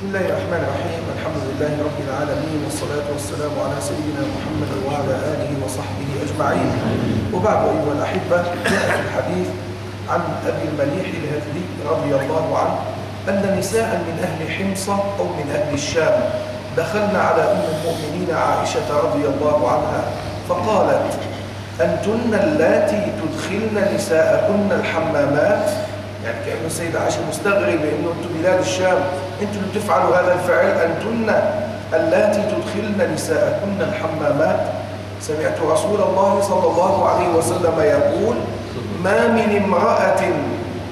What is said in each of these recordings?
بسم الله الرحمن الرحيم. الحمد لله رب العالمين والصلاة والسلام على سيدنا محمد وعلى آله وصحبه أجمعين. وبعد أيها الأحبة جاء الحديث عن أبي المليح الهذلي رضي الله عنه أن نساء من أهل حمصة أو من أهل الشام دخلن على أم المؤمنين عائشة رضي الله عنها فقالت أنتن اللاتي تدخلن نساءكن الحمامات يعني كأن السيدة عائشة مستغربة إنه أنتم بلاد الشام. أنتم اللي بتفعلوا هذا الفعل. أنتن اللاتي تدخلن نساءكن الحمامات. سمعت رسول الله صلى الله عليه وسلم يقول ما من امرأة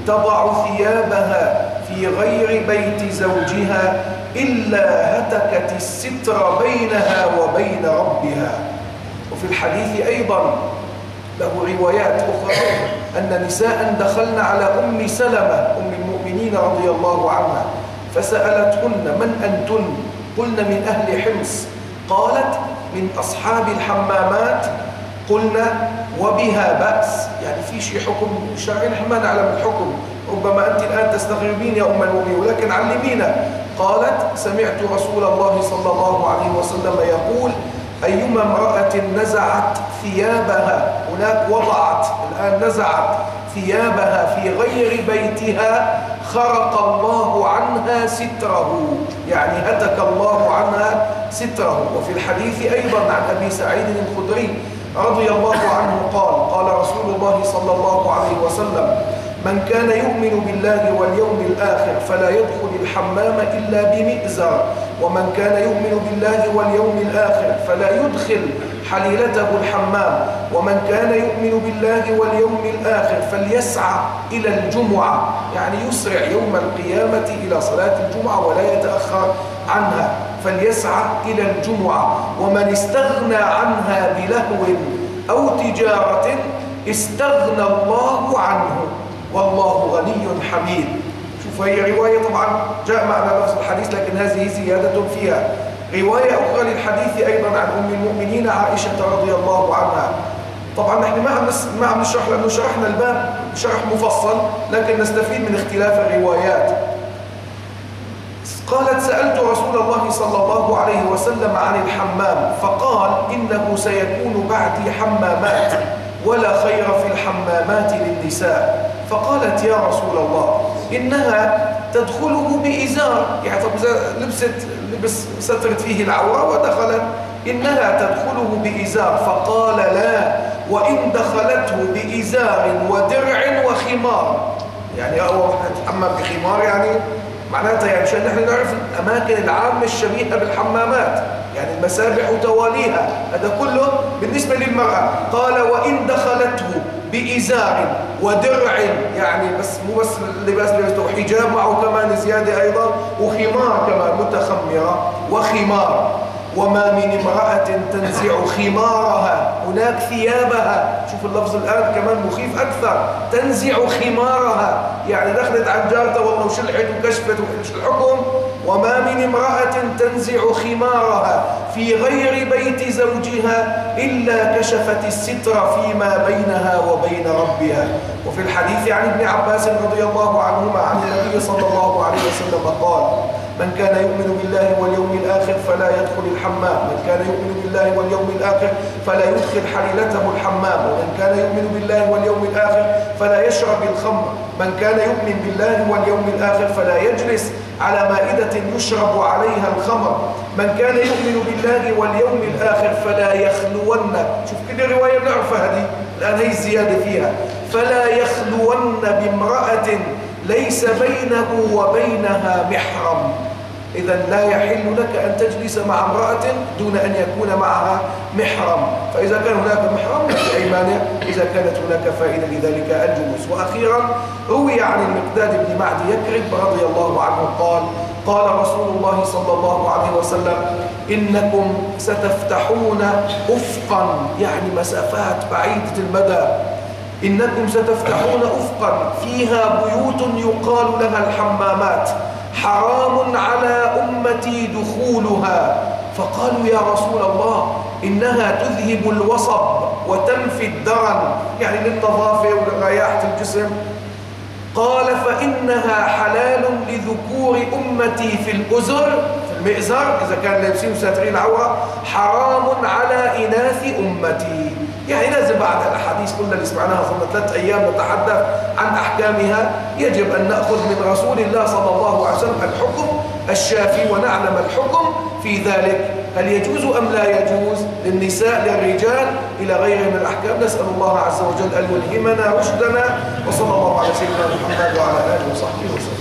تضع ثيابها في غير بيت زوجها إلا هتكت الستر بينها وبين ربها. وفي الحديث أيضا له روايات أخرى. أن نساء دخلن على أم سلمة أم المؤمنين رضي الله عنها فسألتهن من أنتن؟ قلن من أهل حمص. قالت من أصحاب الحمامات. قلنا وبها بأس. يعني في شيء حكم؟ شرعي نحن ما نعلم الحكم. ربما أنت الآن تستغربين يا أم المؤمنين ولكن علمينا. قالت سمعت رسول الله صلى الله عليه وسلم يقول أيما امرأة نزعت ثيابها هناك وضعت الآن نزعت ثيابها في غير بيتها خرق الله عنها ستره. يعني هتك الله عنها ستره. وفي الحديث أيضا عن أبي سعيد الخدري رضي الله عنه قال قال رسول الله صلى الله عليه وسلم من كان يؤمن بالله واليوم الآخر فلا يدخل الحمام إلا بمئزر ومن كان يؤمن بالله واليوم الآخر فلا يدخل حليلته الحمام. ومن كان يؤمن بالله واليوم الآخر فليسعى إلى الجمعة يعني يسرع يوم القيامة إلى صلاة الجمعة ولا يتأخر عنها فليسعى إلى الجمعة. ومن استغنى عنها بلهو أو تجارة استغنى الله عنه. والله غني حميد. شوف هي رواية طبعا جاء معنا نفس الحديث لكن هذه زيادة فيها. رواية أخرى للحديث أيضا عن أم المؤمنين عائشة رضي الله عنها. طبعا نحن ما عم ما عم نشرح لأنه شرحنا الباب شرح مفصل لكن نستفيد من اختلاف الروايات. قالت سألت رسول الله صلى الله عليه وسلم عن الحمام فقال إنه سيكون بعدي حمامات ولا خير في الحمامات للنساء. فقالت يا رسول الله إنها تدخله بإزار يعني طب لبست لبس سترت فيه العورة ودخلت إنها تدخله بإزار. فقال لا وإن دخلته بإزار ودرع وخمار. يعني هو تحمم بخمار يعني معناتها يعني عشان نحن نعرف الأماكن العامة الشبيهة بالحمامات يعني المسابح وتواليها. هذا كله بالنسبة للمرأة قال وإن دخلته بإزار ودرع يعني بس مو بس اللباس لبسته وحجاب معه كمان زيادة أيضا وخمار كمان متخمرة وخمار. وما من امرأة تنزع خمارها. هناك ثيابها. شوف اللفظ الآن كمان مخيف أكثر. تنزع خمارها. يعني دخلت عن جارتها والله وشلحت وكشفت وش الحكم. وما من امرأة تنزع خمارها. في غير بيت زوجها إلا كشفت الستر فيما بينها وبين ربها. وفي الحديث عن ابن عباس رضي الله عنهما عن النبي صلى الله عليه وسلم قال من كان يؤمن بالله واليوم الآخر فلا يدخل الحمام من كان يؤمن بالله واليوم الآخر فلا يدخل حليلته الحمام ومن كان يؤمن بالله واليوم الآخر فلا يشرب الخمر من كان يؤمن بالله واليوم الآخر فلا يجلس على مائدة يشرب عليها الخمر من كان يؤمن بالله واليوم الآخر فلا يخلون شوف كل رواية بنعرفها هذه الآن هي الزيادة فيها فلا يخلون بامرأة ليس بينه وبينها محرم. إذا لا يحل لك أن تجلس مع امرأة دون أن يكون معها محرم. فإذا كان هناك محرم لا أي مانع إذا كانت هناك فائدة لذلك الجلوس. وأخيرا روي عن المقداد بن معدي يكرب رضي الله عنه قال قال رسول الله صلى الله عليه وسلم إنكم ستفتحون أفقا يعني مسافات بعيدة المدى. إنكم ستفتحون أفقا فيها بيوت يقال لها الحمامات. حرام على أمتي دخولها. فقالوا يا رسول الله إنها تذهب الوصب وتنفي الدرن. يعني للنظافة ولرياحة الجسم. قال فإنها حلال لذكور أمتي في الأزر في المئزر إذا كان لابسين ساترين عورة حرام على إناث أمتي. يعني لازم بعد الأحاديث كلها اللي سمعناها ظل ثلاث أيام نتحدث عن أحكامها يجب أن نأخذ من رسول الله صلى الله عليه وسلم الحكم الشافي ونعلم الحكم في ذلك. هل يجوز أم لا يجوز للنساء للرجال إلى غيره من الأحكام؟ نسأل الله عز وجل أن يلهمنا رشدنا وصلى الله على سيدنا محمد وعلى آله وصحبه وسلم.